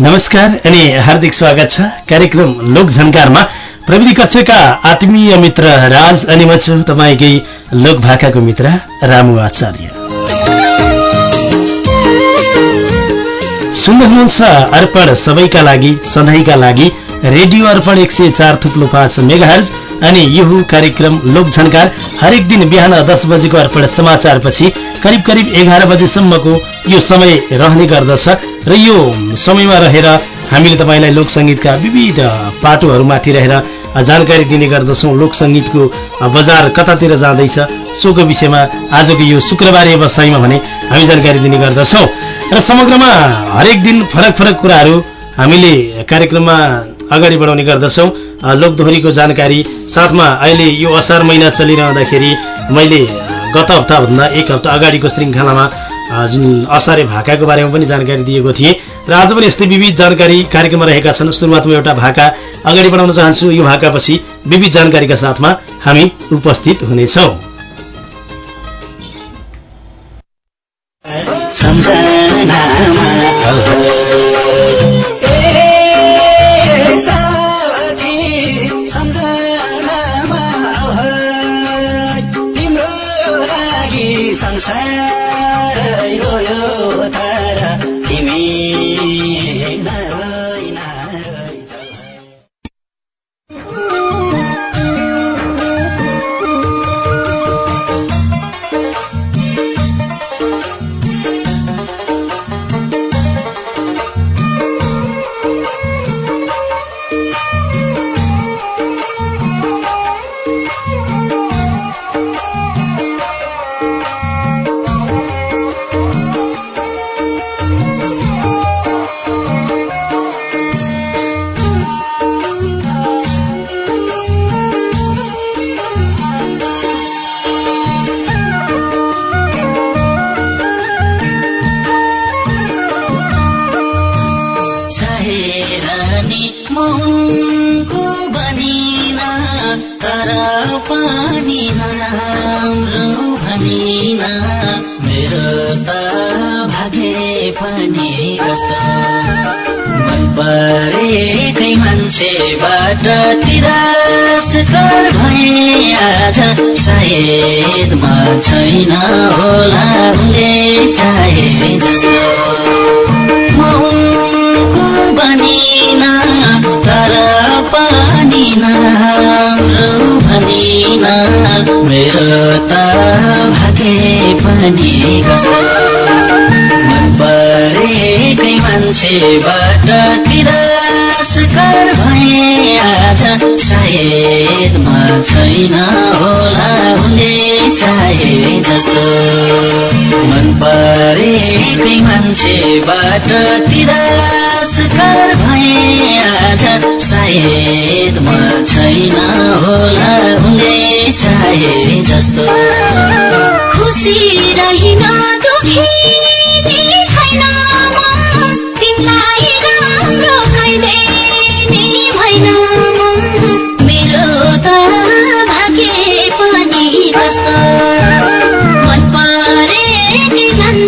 नमस्कार अनि हार्दिक स्वागत छ। कार्यक्रम लोक झन्कारमा। प्रविधि कक्षका आत्मीय मित्र राज अनि म छु तपाईँकै लोक भाकाको मित्र रामु आचार्य। सुन्दै हुनुहुन्छ अर्पण सबैका लागि सधैँका लागि रेडियो अर्पण एक सय चार थुप्लो पाँच मेगाहर्ज अनि यो कार्यक्रम लोक झन्कार हरेक दिन बिहान दस बजेको अर्पण समाचारपछि करिब करिब एघार बजेसम्मको यो समय रहने गर्दछ र यो समयमा रहेर हामीले तपाईँलाई लोकसङ्गीतका विविध पाटोहरूमाथि रहेर जानकारी दिने गर्दछौँ। लोकसङ्गीतको बजार कतातिर जाँदैछ। सोको विषयमा आजको यो शुक्रबारे बसाइमा भने हामी जानकारी दिने गर्दछौँ। र समग्रमा हरेक दिन फरक फरक कुराहरू हामीले कार्यक्रममा अगाडि बढाउने गर्दछौँ। लोकदोहोरीको जानकारी साथमा अहिले यो असार महिना चलिरहँदाखेरि मैले गत हप्ताभन्दा एक हप्ता अगाडिको श्रृङ्खलामा जुन असारे भाकाको बारेमा पनि जानकारी दिएको थिएँ र आज पनि यस्तै विविध जानकारी कार्यक्रममा रहेका छन्। सुरुवातमा एउटा भाका अगाडि बढाउन चाहन्छु। यो भाकापछि विविध जानकारीका साथमा हामी उपस्थित हुनेछौँ। सायद म छैन होला उनले चाहे जस्तो। मौको बनिन तर पानिन भनिन मेरो त भागे पनि कस्तो। मन परेकै मान्छेबाट तिर तिरस्कार भए आज सायद म छैन होला उनले चाहे जस्तो। मन परेकै मान्छेबाट तिरस्कार भए आज सायद म छैन होला उनले चाहे जस्तो। खुसी रहिन दुखी।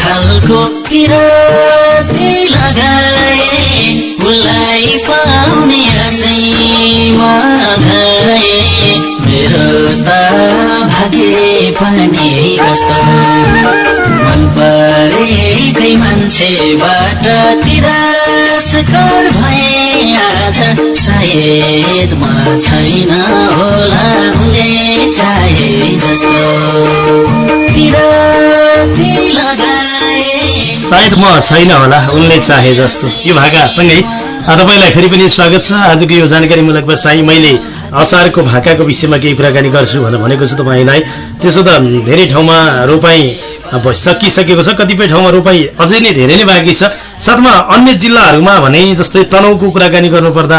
खालको किराती लगाए उसलाई पाउने आशैमा मेरो त भागे पनि कस्तो मन परेकै मान्छेबाट तिरासकार भए आज सायद म छैन होला उसले चाहे जस्तो। सायद म छैन होला उनले चाहे जस्तो। यो भाकासँगै तपाईँलाई फेरि पनि स्वागत छ। आजको यो जानकारीमूलक बसाइ मैले असारको भाकाको विषयमा केही कुराकानी गर्छु भनेर भनेको छु तपाईँलाई। त्यसो त धेरै ठाउँमा अब सकिसकेको छ कतिपय ठाउँमा रोपाई अझै नै धेरै नै बाँकी छ। साथमा अन्य जिल्लाहरूमा भने जस्तै तनहुको कुराकानी गर्नुपर्दा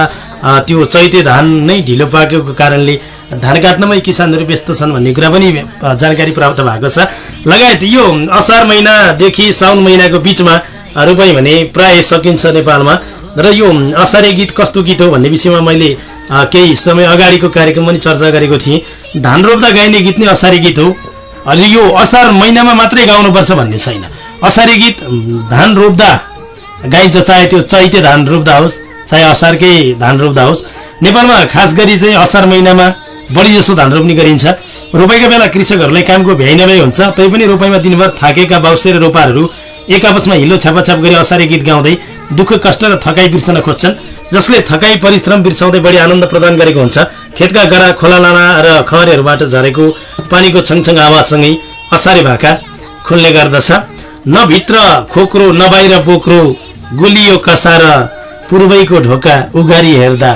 त्यो चैते धान नै ढिलो पाकेको कारणले धान काट्नमै किसानहरू व्यस्त छन् भन्ने कुरा पनि जानकारी प्राप्त भएको छ। लगायत यो असार महिनादेखि साउन महिनाको बिचमा अ, रोपाई भने प्राय सकिन्छ नेपालमा। र यो असारे गीत कस्तो गीत हो भन्ने विषयमा मैले केही समय अगाडिको कार्यक्रम पनि चर्चा गरेको थिएँ। धान रोप्दा गाइने गीत नै असारे गीत हो। अनि यो असार महिनामा मात्रै गाउनुपर्छ भन्ने छैन। असारे गीत धान रोप्दा गाइन्छ चाहे त्यो चैते धान रोप्दा होस् चाहे असारकै धान रोप्दा होस्। नेपालमा खास गरी चाहिँ असार महिनामा बढी जसो धान रोप्ने गरिन्छ। रोपाइका बेला कृषकहरूलाई कामको भ्याइ नभ्याइ हुन्छ तैपनि रोपाइमा दिनभर थाकेका बाउसे र रोपारहरू एक आपसमा हिलो छापाछाप गरी असारे गीत गाउँदै दुःख कष्ट र थकाइ बिर्सन खोज्छन् जसले थकाइ परिश्रम बिर्साउँदै बढी आनन्द प्रदान गरेको हुन्छ। खेतका गरा खोला नाला र खहरहरूबाट झरेको पानीको छङछङ आवाजसँगै असारे भाका खुल्ने गर्दछ। न भित्र खोक्रो न बाहिर पोख्रो गुलियो कसार पूर्वैको ढोका उगारी हेर्दा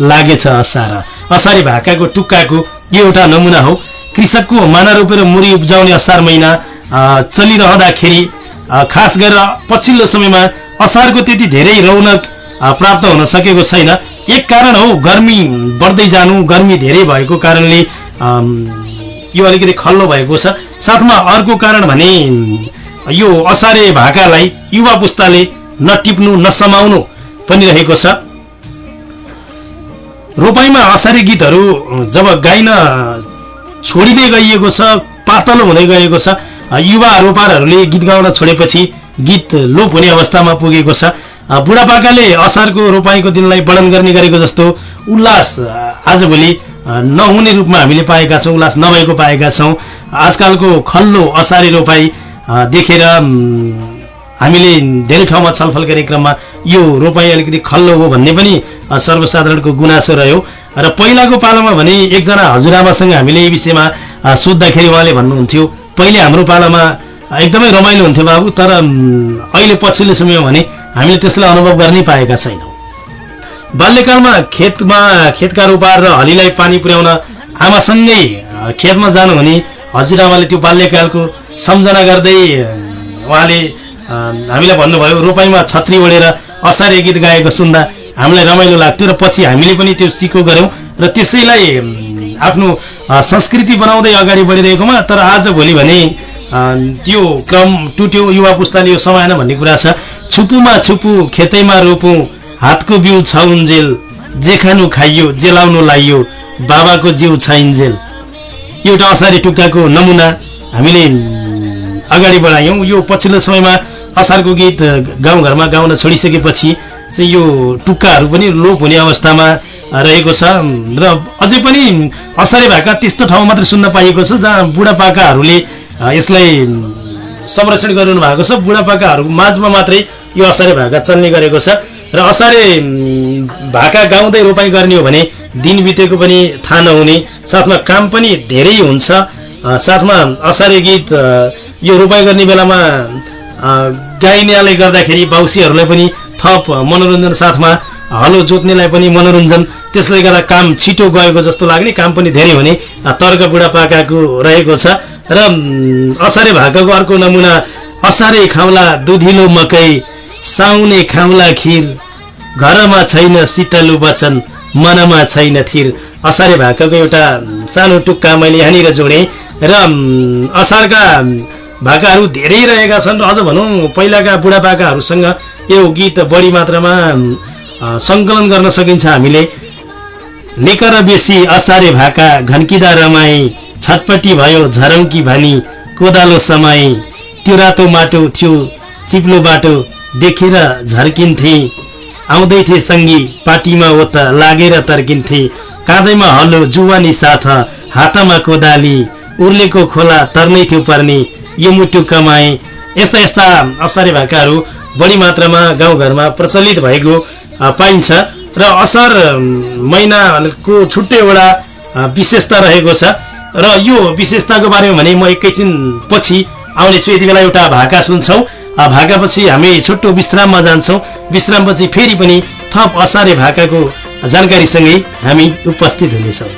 लागेछ असार। असारे भाकाको टुक्काको यो एउटा नमुना हो। कृषकको माना रोपेर मुरी उब्जाउने असार महिना चलिरहँदाखेरि खास गरेर पछिल्लो समयमा असारको त्यति धेरै रौनक प्राप्त हुन सकेको छैन। एक कारण हो गर्मी बढ्दै जानु गर्मी धेरै भएको कारणले यो अलिकति खल्लो भएको छ। साथमा अर्को कारण भने यो असारे भाकालाई युवा पुस्ताले नटिप्नु नसमाउनु पनि रहेको छ। रोपाइमा असारे गीतहरू जब गाइन छोडिँदै गइएको छ पातलो हुँदै गएको छ युवा रोपारहरूले गीत गाउन छोडेपछि गीत लोप हुने अवस्थामा पुगेको छ। बुढापाकाले असारको रोपाइँको दिनलाई वर्णन गर्ने गरेको जस्तो उल्लास आजभोलि नहुने रूपमा हामीले पाएका छौँ उल्लास नभएको पाएका छौँ। आजकलको खल्लो असारे रोपाई देखेर हामीले धेरै ठाउँमा छलफल कार्यक्रममा यो रोपाई अलिकति खल्लो हो भन्ने पनि सर्वसाधारणको गुनासो रह्यो। र पहिलाको पालामा भने एकजना हजुरआमासँग हामीले यी विषयमा सोद्धाखेरि उहाँले भन्नुहुन्थ्यो पहिले हाम्रो पालामा एकदमै रमाइलो हुन्थ्यो बाबु तर अहिले पछिल्लो समयमा भने हामीले त्यसलाई अनुभव गर्नै पाएका छैनौँ। बाल्यकालमा खेतमा खेतका रोपार र हलीलाई पानी पुर्याउन आमासँगै खेतमा जानुहुने हजुरआमाले त्यो बाल्यकालको सम्झना गर्दै उहाँले हामीलाई भन्नुभयो रोपाइँमा छत्री ओढेर असारे गीत गाएको सुन्दा हामीलाई रमाइलो लाग्थ्यो र पछि हामीले पनि त्यो सिको गऱ्यौँ र त्यसैलाई आफ्नो संस्कृति बनाउँदै अगाडि बढिरहेकोमा तर आज भोलि भने त्यो क्रम टुट्यो युवा पुस्ताले यो समाएन भन्ने कुरा छ। छुपुमा छुपु खेतैमा रोपौँ हातको बिउ छ उन्जेल जे खानु खाइयो जेलाउनु लाइयो बाबाको जिउ छैन्जेल एउटा असारे टुक्काको नमुना हामीले अगाडि बढायौँ। यो पछिल्लो समयमा असारको गीत गाउँघरमा गाउन छोडिसकेपछि चाहिँ यो टुक्काहरू पनि लोप हुने अवस्थामा रहेको छ। र अझै पनि असारे भएका त्यस्तो ठाउँ मात्रै सुन्न पाइएको छ जहाँ बुढापाकाहरूले यसलाई संरक्षण गरिरहनु भएको छ। बुढापाकाहरू माझमा मात्रै यो असारे भाका चल्ने गरेको छ। र असारे भाका गाउँदै रोपाइँ गर्ने हो भने दिन बितेको पनि थाहा नहुने साथमा काम पनि धेरै हुन्छ। साथमा असारे गीत यो रोपाइँ गर्ने बेलामा गाइनेले गर्दाखेरि बाउसीहरूलाई पनि थप मनोरञ्जन साथमा हलो जोत्नेलाई पनि मनोरञ्जन त्यसले गर्दा काम छिटो गएको जस्तो लाग्ने काम पनि धेरै हुने तर्क बुढापाकाको रहेको छ। र असारे भाकाको अर्को नमुना असारे खाउला दुधिलो मकै साउने खाउला खिर घरमा छैन सितलु वचन मनमा छैन थिर। असारे भाकाको एउटा सानो टुक्का मैले यहाँनिर जोडेँ। र असारका भाकाहरू धेरै रहेका छन् र अझ भनौँ पहिलाका बुढापाकाहरूसँग यो गीत बढी मात्रामा सङ्कलन गर्न सकिन्छ हामीले। लेकर बेसी असारे भाका घन्किँदा रमाई छटपटी भयो झरौकी भनी कोदालो समाई त्यो रातो माटो थियो चिप्लो बाटो देखेर झर्किन्थे। आउँदैथे सङ्गी पार्टीमा ओत लागेर तर्किन्थे। काँधैमा हलो जुवानी साथ हातमा कोदाली उर्लेको खोला तर्नै थियो पर्ने। यो मुटु कमाए यस्ता यस्ता असारे भाकाहरू बढी मात्रामा गाउँघरमा प्रचलित भएको पाइन्छ र असार महिनाको छुट्टै एउटा विशेषता रहेको छ। र यो विशेषताको बारेमा भने म एकैछिन पछि आउनेछु। यति बेला एउटा भाका सुन्छौँ। भाकापछि हामी छुट्टो विश्राममा जान्छौँ। विश्रामपछि फेरि पनि थप असारे भाकाको जानकारीसँगै हामी उपस्थित हुनेछौँ।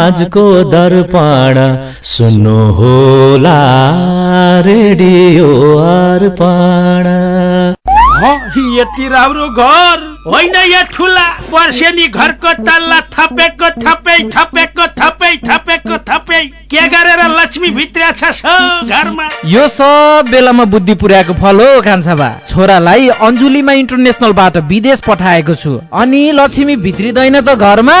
समाजको दर्पण सुन्नु होला रेडियो अर्पण। यति राम्रो घर? होइन या ठुला वर्षेनी घरको तल्ला थपेको थपै थपेको थपै थपेको थपै। के गरेर लक्ष्मी भित्र छ घरमा? यो सब बेलामा बुद्धि पुर्याएको फल हो कान्छाबा छोरालाई अञ्जुलीमा इन्टरनेसनलबाट विदेश पठाएको छु। अनि लक्ष्मी भित्रिँदैन त घरमा?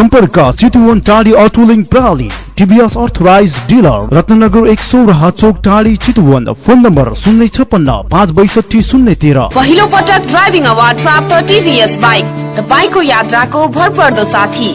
सम्पर्क चितुवन टाढी अटोलिङ प्रणाली टिभीएस अर्थराइज डिलर रत्नगर एक सौ चोक टाढी चितुवन फोन नम्बर शून्य छप्पन्न पाँच बैसठी शून्य तेह्र। पहिलो पटक ड्राइभिङ अवार्ड प्राप्त टिभीएस बाइक। तपाईँको यात्राको भरपर्दो साथी।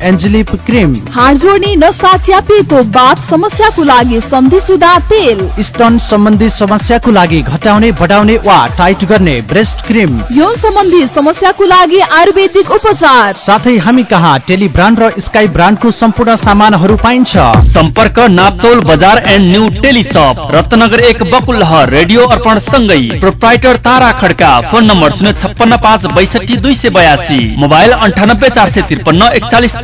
एन्जेलिप क्रिम हाड जोड्ने नसा च्यापिएको बाथ समस्याको लागि सन्धि सुधा तेल। स्तन सम्बन्धी समस्याको लागि घटाउने बढाउने वा टाइट गर्ने ब्रेस्ट क्रिम। यौन सम्बन्धी समस्याको लागि आयुर्वेदिक उपचार। साथै हामी कहाँ टेली ब्रान्ड र स्काई ब्रान्डको सम्पूर्ण सामानहरू पाइन्छ। सम्पर्क नाप्तोल बजार एन्ड न्यू टेलिसप रत्नगर एक बकुलहर रेडियो अर्पण सँगै। Proprietor Tara Khadka phone number शून्य छप्पन्न पाँच बैसठी दुई सय बयासी। मोबाइल अन्ठानब्बे चार सय त्रिपन्न एकचालिस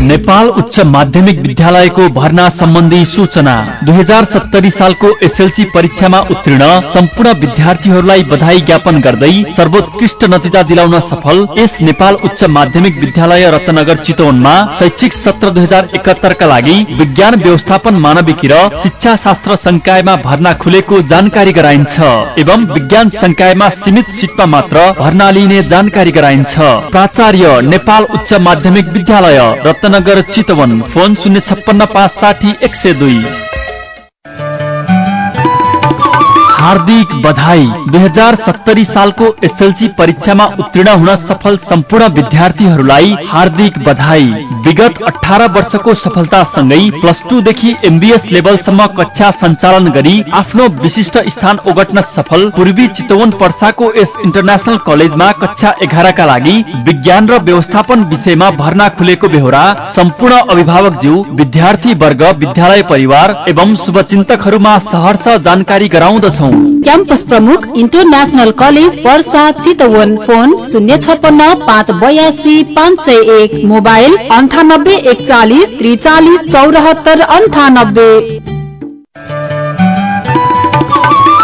नेपाल उच्च माध्यमिक विद्यालयको भर्ना सम्बन्धी सूचना। दुई हजार सत्तरी सालको एसएलसी परीक्षामा उत्तीर्ण सम्पूर्ण विद्यार्थीहरूलाई बधाई ज्ञापन गर्दै सर्वोत्कृष्ट नतिजा दिलाउन सफल यस नेपाल उच्च माध्यमिक विद्यालय रत्नगर चितवनमा शैक्षिक सत्र दुई हजार एकात्तरका लागि विज्ञान व्यवस्थापन मानविकी र शिक्षा शास्त्र संकायमा भर्ना खुलेको जानकारी गराइन्छ एवं विज्ञान संकायमा सीमित सिटमा मात्र भर्ना लिइने जानकारी गराइन्छ। प्राचार्य नेपाल उच्च माध्यमिक विद्यालय रत्नगर चितवन फोन शून्य छप्पन्न पाँच साठी एक सय दुई। हार्दिक बधाई। दुई हजार सत्तरी सालको एसएलसी परीक्षामा उत्तीर्ण हुन सफल सम्पूर्ण विद्यार्थीहरूलाई हार्दिक बधाई। विगत अठार वर्षको सफलतासँगै प्लस टूदेखि एमबिएस लेभलसम्म कक्षा सञ्चालन गरी आफ्नो विशिष्ट स्थान ओगट्न सफल पूर्वी चितवन पर्साको यस इन्टरनेसनल कलेजमा कक्षा एघारका लागि विज्ञान र व्यवस्थापन विषयमा भर्ना खुलेको बेहोरा सम्पूर्ण अभिभावकज्यू विद्यार्थी वर्ग विद्यालय परिवार एवं शुभचिन्तकहरूमा सहर्ष जानकारी गराउँदछौ। क्याम्पस प्रमुख international college Parsa Chitwan phone शून्य छपन्न पाँच बयासी पाँच सय एक मोबाइल अन्ठानब्बे एकचालिस त्रिचालिस चौरात्तर अन्ठानब्बे।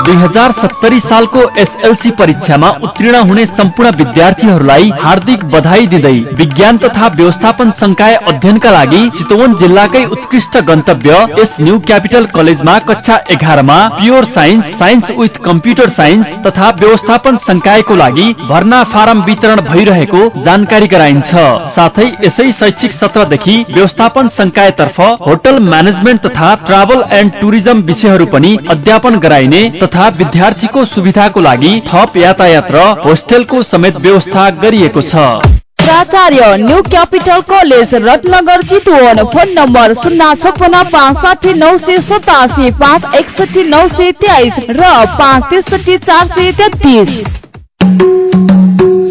दुई हजार सत्तरी सालको एसएलसी परीक्षामा उत्तीर्ण हुने सम्पूर्ण विद्यार्थीहरूलाई हार्दिक बधाई दिँदै विज्ञान तथा व्यवस्थापन संकाय अध्ययनका लागि चितवन जिल्लाकै उत्कृष्ट गन्तव्य यस न्यू क्यापिटल कलेजमा कक्षा एघारमा pure science science with computer science तथा व्यवस्थापन संकायको लागि भर्ना फारम वितरण भइरहेको जानकारी गराइन्छ। साथै यसै शैक्षिक सत्रदेखि व्यवस्थापन संकायतर्फ होटल म्यानेजमेन्ट तथा ट्राभल एन्ड टुरिज्म विषयहरू पनि अध्यापन गराइने विद्यार्थीको सुविधाको लागि थप यातायात र होस्टेलको समेत व्यवस्था गरिएको छ। प्राचार्य new capital college Ratnanagar Chitwan phone number शून्य छपन्न पाँच साठी नौ सय सतासी पाँच एकसठी नौ सय तेइस र पाँच त्रिसठी चार सय तेत्तिस।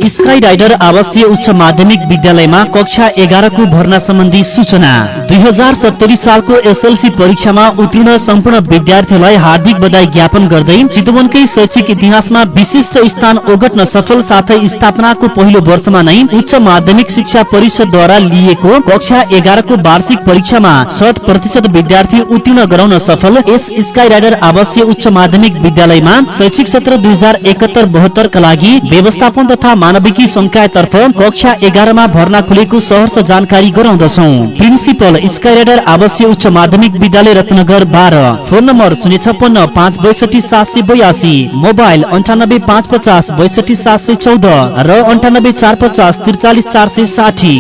स्काई राइडर आवासीय उच्च माध्यमिक विद्यालयमा कक्षा एघारको भर्ना सम्बन्धी सूचना। दुई हजार सत्तरी सालको एसएलसी परीक्षामा उत्तीर्ण सम्पूर्ण विद्यार्थीहरूलाई हार्दिक बधाई ज्ञापन गर्दै चितवनकै शैक्षिक इतिहासमा विशिष्ट स्थान ओगट्न सफल साथै स्थापनाको पहिलो वर्षमा नै उच्च माध्यमिक शिक्षा परिषदद्वारा लिएको कक्षा एघारको वार्षिक परीक्षामा शत प्रतिशत विद्यार्थी उत्तीर्ण गराउन सफल। यस स्काई राइडर आवासीय उच्च माध्यमिक विद्यालयमा शैक्षिक सत्र दुई हजार एकहत्तर बहत्तरका लागि व्यवस्थापन तथा मानविकी संकायतर्फ कक्षा एघारमा भर्ना खुलेको सहर्ष जानकारी गराउँदछौ। प्रिन्सिपल स्काई राइडर आवासीय उच्च माध्यमिक विद्यालय रत्नगर बाह्र। फोन नम्बर शून्य छप्पन्न पाँच बैसठी सात सय बयासी। मोबाइल अन्ठानब्बे पाँच पचास बैसठी सात सय चौध र अन्ठानब्बे चार पचास त्रिचालिस चार सय साठी।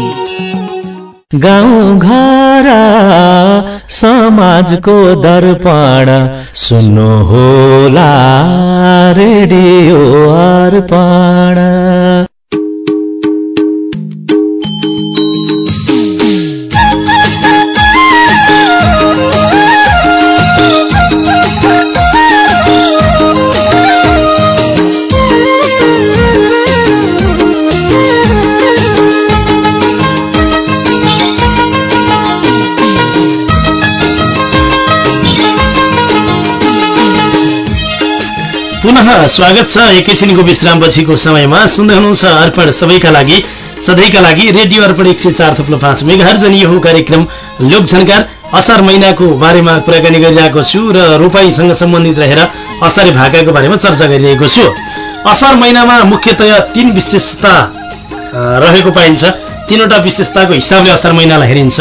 गाउँ घर समाजको दर्पण सुन्नु होला रेडियो अर्पण। स्वागत छ। एकैछिनको विश्रामपछिको समयमा सुन्दै हुनुहुन्छ अर्पण सबैका लागि सधैँका लागि रेडियो अर्पण एक सय चार थुप्लो पाँच मेघार्ज अनि यो कार्यक्रम लोक झन्कार। असार महिनाको बारेमा कुराकानी गरिरहेको छु र रोपाईसँग सम्बन्धित रहेर असारे भाकाको बारेमा चर्चा गरिरहेको छु। असार महिनामा मुख्यतया तीन विशेषता रहेको पाइन्छ। तीनवटा विशेषताको हिसाबले असार महिनालाई हेरिन्छ।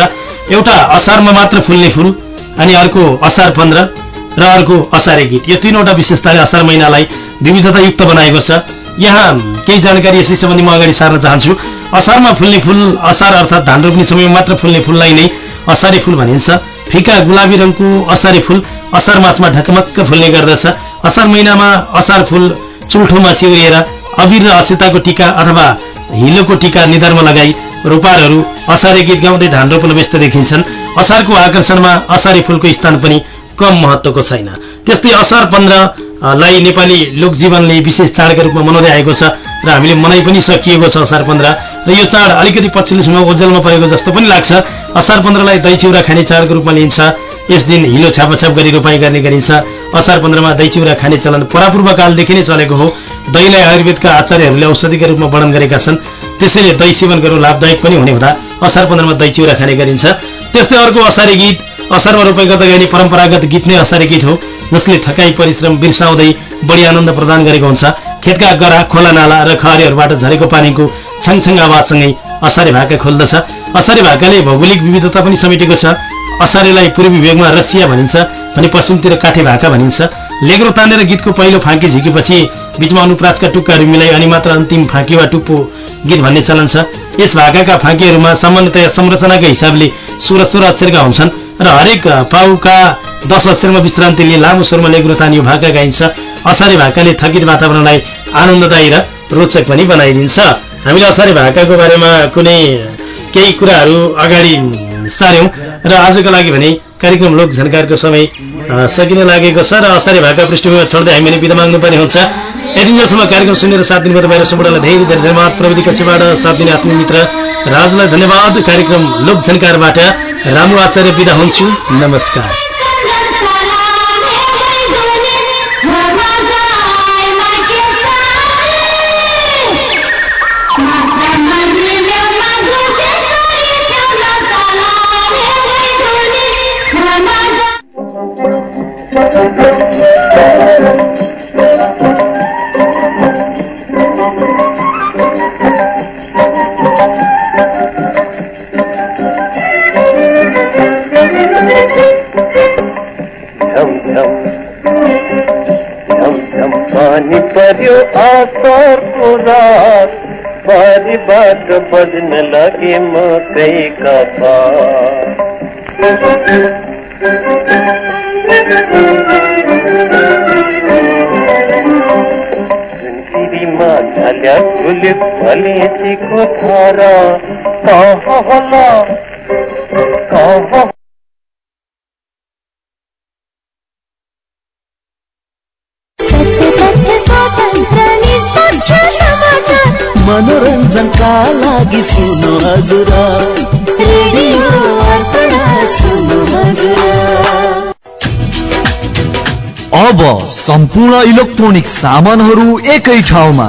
एउटा असारमा मात्र फुल्ने फुल अनि अर्को असार पन्ध्र र अर्को असारे गीत। यो तीनवटा विशेषताले असार महिनालाई विविधतायुक्त बनाएको छ। यहाँ केही जानकारी यसै सम्बन्धी म अगाडि सार्न चाहन्छु। असारमा फुल्ने फुल असार अर्थात् धान रोप्ने समयमा मात्र फुल्ने फुललाई नै असारे फुल भनिन्छ। फिका गुलाबी रङको असारे फुल असार मासमा ढकमक्क फुल्ने गर्दछ। असार महिनामा असार फुल चुल्ठोमा सिउरिएर अबिर र असिताको टिका अथवा हिलोको टिका निधारमा लगाई रोपारहरू असारे गीत गाउँदै धान रोप्न व्यस्त देखिन्छन्। असारको आकर्षणमा असारे फुलको स्थान पनि कम महत्वको छैन। त्यस्तै असार पन्ध्र लाई नेपाली लोकजीवनले विशेष चाडका रूपमा मनाउँदै आएको छ र हामीले मनाइ पनि सकिएको छ असार पन्ध्र। र यो चाड अलिकति पछिल्लो समयमा ओझेलमा परेको जस्तो पनि लाग्छ। असार पन्ध्रलाई दही चिउरा खाने चाडको रूपमा लिन्छ यस दिन हिलो छापाछाप गरी रोपाई गर्ने गरिन्छ। असार पन्ध्रमा दही चिउरा खाने चलन परापूर्व कालदेखि नै चलेको हो। दहीलाई आयुर्वेदका आचार्यहरूले औषधिका रूपमा वर्णन गरेका छन्। त्यसैले दही सेवन गर्नु लाभदायक पनि हुने हुँदा असार पन्ध्रमा दही चिउरा खाने गरिन्छ। त्यस्तै अर्को असारी गीत असारमा रोपाइ गर्दा गाइने परम्परागत गीत नै असारी गीत हो जसले थकाइ परिश्रम बिर्साउँदै बढी आनन्द प्रदान गरेको हुन्छ। खेतका गरा खोला नाला र खहरीहरूबाट झरेको पानीको छङछङ आवाजसँगै असारे भाका खोल्दछ। असारे भाकाले भौगोलिक विविधता पनि समेटेको छ। असारेलाई पूर्वी भेगमा रसिया भनिन्छ भने पश्चिमतिर काठे भाका भनिन्छ। लेग्रो तानेर गीतको पहिलो फाँकी झिकेपछि बीचमा अनुप्रासका टुक्काहरू मिलाई अनि मात्र अन्तिम फाँकी वा टुप्पो गीत भन्ने चलन छ। यस भाकाका फाँकीहरूमा सामान्यतया संरचनाका हिसाबले सोह्र सोह्र अक्षरका हुन्छन् र हरेक पाउका दस अक्षरमा विश्रान्ति लिए लामो स्वरमा लेग्रो तानियो भाका गाइन्छ। असारे भाकाले थकित वातावरणलाई आनन्ददायी र रोचक पनि बनाइदिन्छ। हामीले असारे भाकाको बारेमा कुनै केही कुराहरू अगाडि सार्यौं। र आजको लागि भने कार्यक्रम लोक झन्कारको समय सकिन लागेको छ र असारे भाका पृष्ठभूमिमा छोड्दै हामीले बिदा माग्नुपर्ने हुन्छ। यतिन्जेलसम्म कार्यक्रम सुनेर साथ दिनुभयो तपाईँहरू सम्पूर्णलाई धेरै धेरै धन्यवाद। प्रविधि कक्षबाट साथ दिने आत्मीय मित्र राजलाई धन्यवाद। कार्यक्रम लोक झन्कारबाट रामु आचार्य बिदा हुन्छु। नमस्कार। पानी पर्यो आसारको रात बारीबाट बज्न लगे मकैका सुनगिरीमा ढल्या तुलिप भलेजीको धारा कहाँ होला? कहाँ मनोरञ्जनका लागि हजुर। अब सम्पूर्ण इलेक्ट्रोनिक सामानहरू एकै ठाउँमा।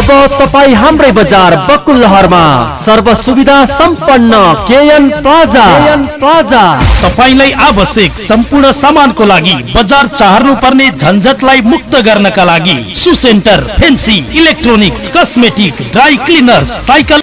अब तपाईँ हाम्रै बजार बकुलहरमा सर्व सुविधा सम्पन्न केएन प्लाजा। प्लाजा। तपाईँलाई आवश्यक सम्पूर्ण सामानको लागि बजार चाहनु पर्ने झन्झटलाई मुक्त गर्नका लागि shoe centre fancy electronics cosmetic dry cleaners cycle